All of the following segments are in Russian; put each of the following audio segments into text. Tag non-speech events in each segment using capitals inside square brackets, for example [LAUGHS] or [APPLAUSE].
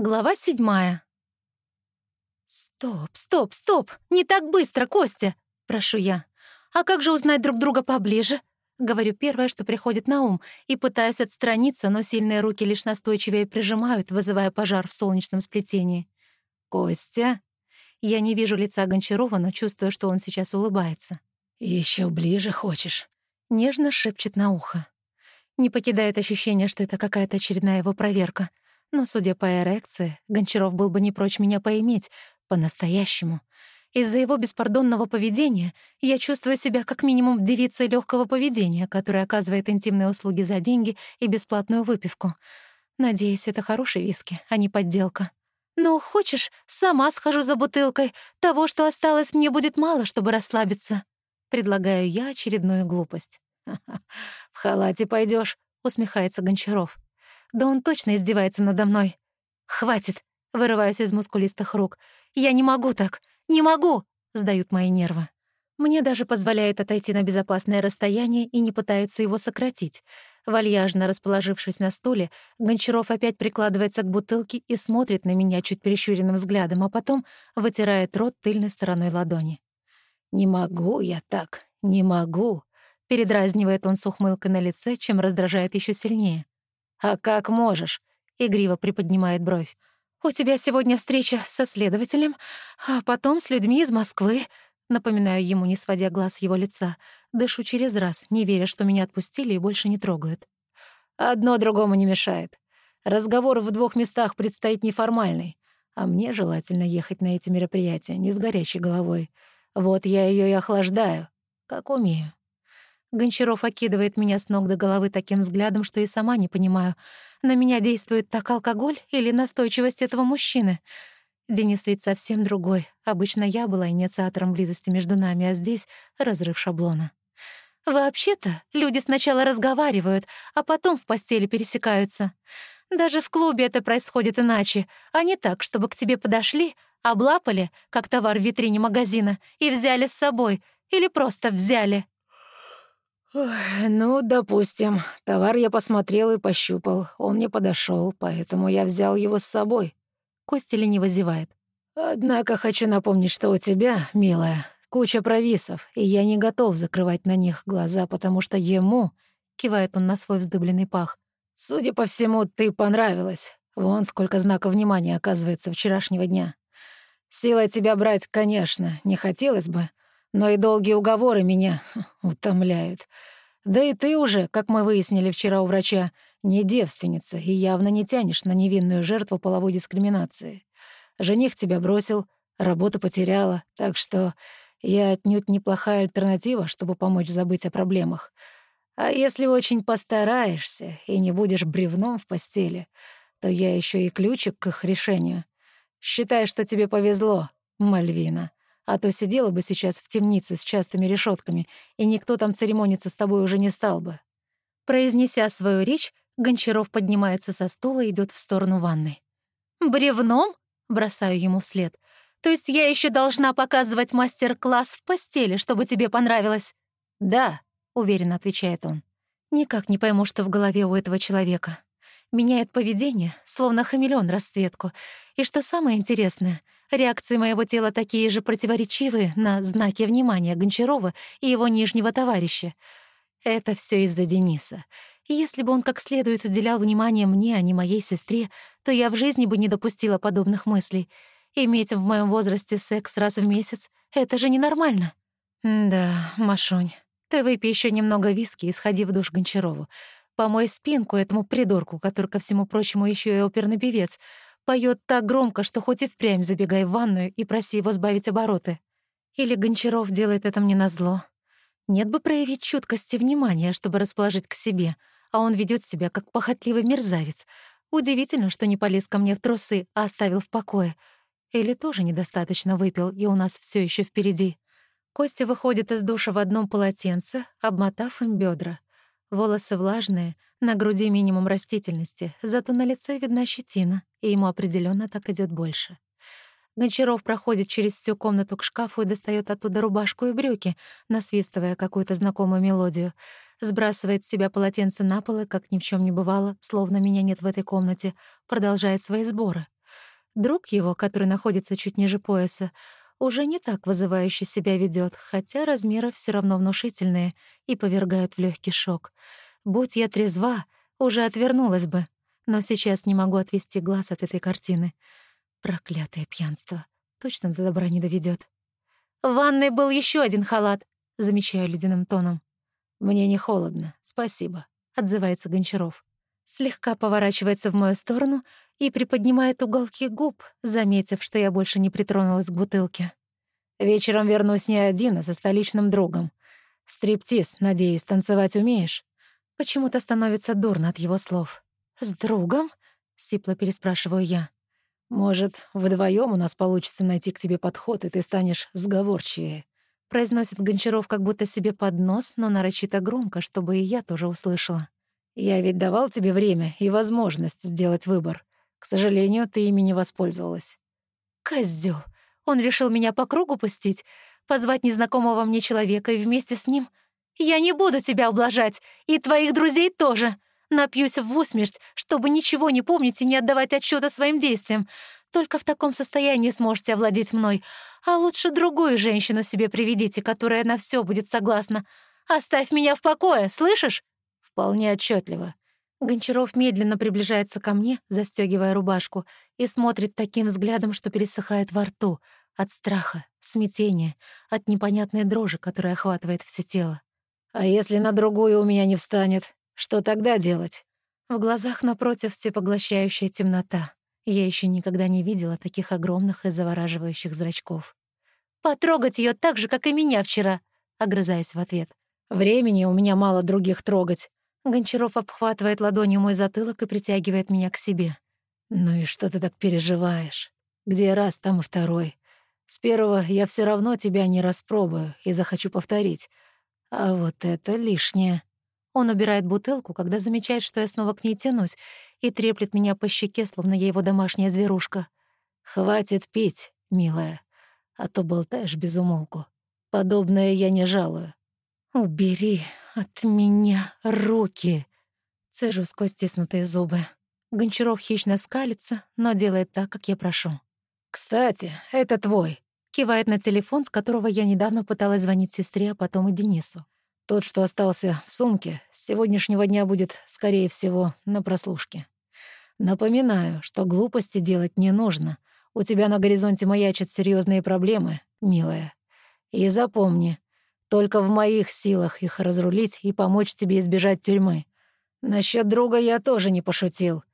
Глава седьмая. «Стоп, стоп, стоп! Не так быстро, Костя!» — прошу я. «А как же узнать друг друга поближе?» Говорю первое, что приходит на ум, и пытаюсь отстраниться, но сильные руки лишь настойчивее прижимают, вызывая пожар в солнечном сплетении. «Костя?» Я не вижу лица Гончарова, но чувствую, что он сейчас улыбается. Еще ближе хочешь?» Нежно шепчет на ухо. Не покидает ощущение, что это какая-то очередная его проверка — но, судя по эрекции, Гончаров был бы не прочь меня поиметь, по-настоящему. Из-за его беспардонного поведения я чувствую себя как минимум девицей легкого поведения, которая оказывает интимные услуги за деньги и бесплатную выпивку. Надеюсь, это хороший виски, а не подделка. «Ну, хочешь, сама схожу за бутылкой. Того, что осталось, мне будет мало, чтобы расслабиться». Предлагаю я очередную глупость. [LAUGHS] «В халате пойдешь, усмехается Гончаров. Да он точно издевается надо мной. «Хватит!» — вырываюсь из мускулистых рук. «Я не могу так! Не могу!» — сдают мои нервы. Мне даже позволяют отойти на безопасное расстояние и не пытаются его сократить. Вальяжно расположившись на стуле, Гончаров опять прикладывается к бутылке и смотрит на меня чуть перещуренным взглядом, а потом вытирает рот тыльной стороной ладони. «Не могу я так, не могу», — передразнивает он с ухмылкой на лице, чем раздражает еще сильнее. «А как можешь?» — игриво приподнимает бровь. «У тебя сегодня встреча со следователем, а потом с людьми из Москвы». Напоминаю ему, не сводя глаз с его лица. Дышу через раз, не веря, что меня отпустили и больше не трогают. «Одно другому не мешает. Разговор в двух местах предстоит неформальный, а мне желательно ехать на эти мероприятия не с горящей головой. Вот я ее и охлаждаю, как умею». Гончаров окидывает меня с ног до головы таким взглядом, что и сама не понимаю, на меня действует так алкоголь или настойчивость этого мужчины. Денис ведь совсем другой. Обычно я была инициатором близости между нами, а здесь — разрыв шаблона. Вообще-то люди сначала разговаривают, а потом в постели пересекаются. Даже в клубе это происходит иначе, а не так, чтобы к тебе подошли, облапали, как товар в витрине магазина, и взяли с собой, или просто взяли. «Ну, допустим. Товар я посмотрел и пощупал. Он мне подошел, поэтому я взял его с собой». Костя лениво зевает. «Однако хочу напомнить, что у тебя, милая, куча провисов, и я не готов закрывать на них глаза, потому что ему...» — кивает он на свой вздыбленный пах. «Судя по всему, ты понравилась. Вон сколько знаков внимания оказывается вчерашнего дня. Силой тебя брать, конечно, не хотелось бы, но и долгие уговоры меня [LAUGHS] утомляют. Да и ты уже, как мы выяснили вчера у врача, не девственница и явно не тянешь на невинную жертву половой дискриминации. Жених тебя бросил, работу потеряла, так что я отнюдь неплохая альтернатива, чтобы помочь забыть о проблемах. А если очень постараешься и не будешь бревном в постели, то я еще и ключик к их решению. Считай, что тебе повезло, Мальвина а то сидела бы сейчас в темнице с частыми решетками, и никто там церемониться с тобой уже не стал бы». Произнеся свою речь, Гончаров поднимается со стула и идет в сторону ванной. «Бревном?» — бросаю ему вслед. «То есть я еще должна показывать мастер-класс в постели, чтобы тебе понравилось?» «Да», — уверенно отвечает он. «Никак не пойму, что в голове у этого человека. Меняет поведение, словно хамелеон расцветку. И что самое интересное — Реакции моего тела такие же противоречивые на знаки внимания Гончарова и его нижнего товарища. Это все из-за Дениса. Если бы он как следует уделял внимание мне, а не моей сестре, то я в жизни бы не допустила подобных мыслей. Иметь в моем возрасте секс раз в месяц — это же ненормально. Да, Машунь, ты выпей еще немного виски и сходи в душ Гончарову. Помой спинку этому придурку, который, ко всему прочему, еще и оперный певец — Поет так громко, что хоть и впрямь забегай в ванную и проси его сбавить обороты. Или Гончаров делает это мне назло. Нет бы проявить чуткость и внимание, чтобы расположить к себе, а он ведет себя как похотливый мерзавец. Удивительно, что не полез ко мне в трусы, а оставил в покое. Или тоже недостаточно выпил, и у нас все еще впереди. Костя выходит из душа в одном полотенце, обмотав им бедра. Волосы влажные, на груди минимум растительности, зато на лице видна щетина, и ему определенно так идет больше. Гончаров проходит через всю комнату к шкафу и достает оттуда рубашку и брюки, насвистывая какую-то знакомую мелодию. Сбрасывает с себя полотенце на пол и, как ни в чем не бывало, словно меня нет в этой комнате, продолжает свои сборы. Друг его, который находится чуть ниже пояса, уже не так вызывающе себя ведет, хотя размеры все равно внушительные и повергают в легкий шок. Будь я трезва, уже отвернулась бы, но сейчас не могу отвести глаз от этой картины. Проклятое пьянство. Точно до добра не доведет. В ванной был еще один халат, замечаю ледяным тоном. Мне не холодно, спасибо, отзывается Гончаров. Слегка поворачивается в мою сторону и приподнимает уголки губ, заметив, что я больше не притронулась к бутылке. Вечером вернусь не один, а со столичным другом. Стриптиз, надеюсь, танцевать умеешь? Почему-то становится дурно от его слов. «С другом?» — сипло переспрашиваю я. «Может, вдвоем у нас получится найти к тебе подход, и ты станешь сговорчивее», — произносит Гончаров как будто себе под нос, но нарочито громко, чтобы и я тоже услышала. «Я ведь давал тебе время и возможность сделать выбор. К сожалению, ты ими не воспользовалась». «Козёл! Он решил меня по кругу пустить, позвать незнакомого мне человека и вместе с ним я не буду тебя ублажать, и твоих друзей тоже. Напьюсь в усмерть, чтобы ничего не помнить и не отдавать отчета своим действиям. Только в таком состоянии сможете овладеть мной. А лучше другую женщину себе приведите, которая на все будет согласна. Оставь меня в покое, слышишь? Вполне отчетливо. Гончаров медленно приближается ко мне, застегивая рубашку, и смотрит таким взглядом, что пересыхает во рту от страха, смятения, от непонятной дрожи, которая охватывает все тело. А если на другую у меня не встанет, что тогда делать? В глазах напротив всепоглощающая темнота. Я еще никогда не видела таких огромных и завораживающих зрачков. «Потрогать ее так же, как и меня вчера», — огрызаюсь в ответ. «Времени у меня мало других трогать». Гончаров обхватывает ладонью мой затылок и притягивает меня к себе. «Ну и что ты так переживаешь? Где раз, там и второй. С первого я все равно тебя не распробую и захочу повторить. А вот это лишнее. Он убирает бутылку, когда замечает, что я снова к ней тянусь, и треплет меня по щеке, словно я его домашняя зверушка. «Хватит пить, милая, а то болтаешь без умолку. Подобное я не жалую». «Убери от меня руки!» Цежу сквозь стиснутые зубы. Гончаров хищно скалится, но делает так, как я прошу. «Кстати, это твой. Кивает на телефон, с которого я недавно пыталась звонить сестре, а потом и Денису. Тот, что остался в сумке, с сегодняшнего дня будет, скорее всего, на прослушке. Напоминаю, что глупости делать не нужно. У тебя на горизонте маячат серьезные проблемы, милая. И запомни, только в моих силах их разрулить и помочь тебе избежать тюрьмы. Насчет друга я тоже не пошутил.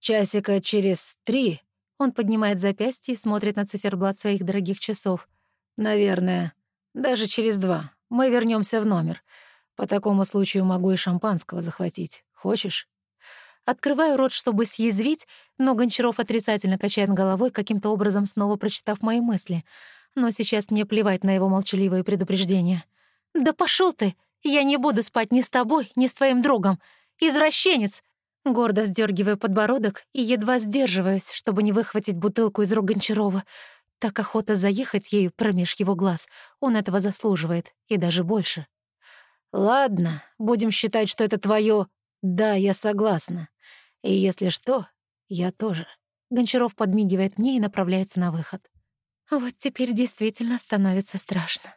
Часика через три он поднимает запястье и смотрит на циферблат своих дорогих часов. «Наверное. Даже через два. Мы вернемся в номер. По такому случаю могу и шампанского захватить. Хочешь?» Открываю рот, чтобы съязвить, но Гончаров отрицательно качает головой, каким-то образом снова прочитав мои мысли. Но сейчас мне плевать на его молчаливые предупреждения. «Да пошел ты! Я не буду спать ни с тобой, ни с твоим другом! Извращенец! Гордо вздергиваю подбородок и едва сдерживаюсь, чтобы не выхватить бутылку из рук Гончарова. Так охота заехать ею промеж его глаз. Он этого заслуживает, и даже больше. «Ладно, будем считать, что это твое. Да, я согласна. И если что, я тоже». Гончаров подмигивает мне и направляется на выход. Вот теперь действительно становится страшно.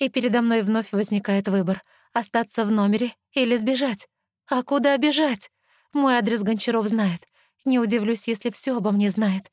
И передо мной вновь возникает выбор — остаться в номере или сбежать. А куда бежать? Мой адрес Гончаров знает. Не удивлюсь, если все обо мне знает.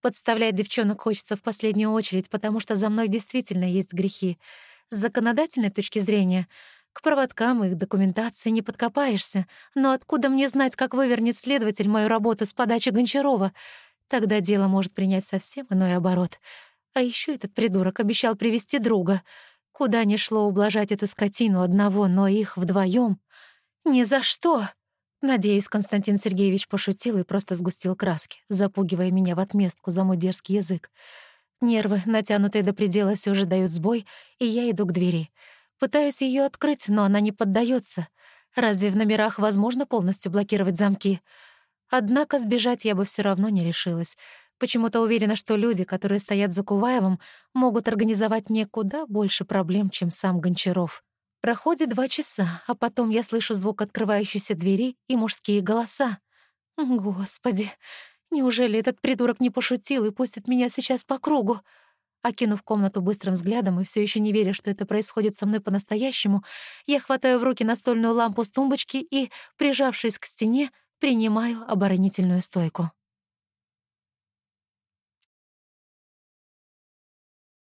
Подставлять девчонок хочется в последнюю очередь, потому что за мной действительно есть грехи. С законодательной точки зрения к проводкам и их документации не подкопаешься. Но откуда мне знать, как вывернет следователь мою работу с подачи Гончарова? Тогда дело может принять совсем иной оборот. А еще этот придурок обещал привести друга. Куда ни шло ублажать эту скотину одного, но их вдвоем. Ни за что! Надеюсь, Константин Сергеевич пошутил и просто сгустил краски, запугивая меня в отместку за мой дерзкий язык. Нервы, натянутые до предела, все же дают сбой, и я иду к двери. Пытаюсь ее открыть, но она не поддается. Разве в номерах возможно полностью блокировать замки? Однако сбежать я бы все равно не решилась. Почему-то уверена, что люди, которые стоят за Куваевым, могут организовать мне куда больше проблем, чем сам Гончаров. Проходит два часа, а потом я слышу звук открывающейся двери и мужские голоса. Господи, Неужели этот придурок не пошутил и пустит меня сейчас по кругу? Окинув комнату быстрым взглядом и все еще не веря, что это происходит со мной по-настоящему, я хватаю в руки настольную лампу с тумбочки и, прижавшись к стене, принимаю оборонительную стойку.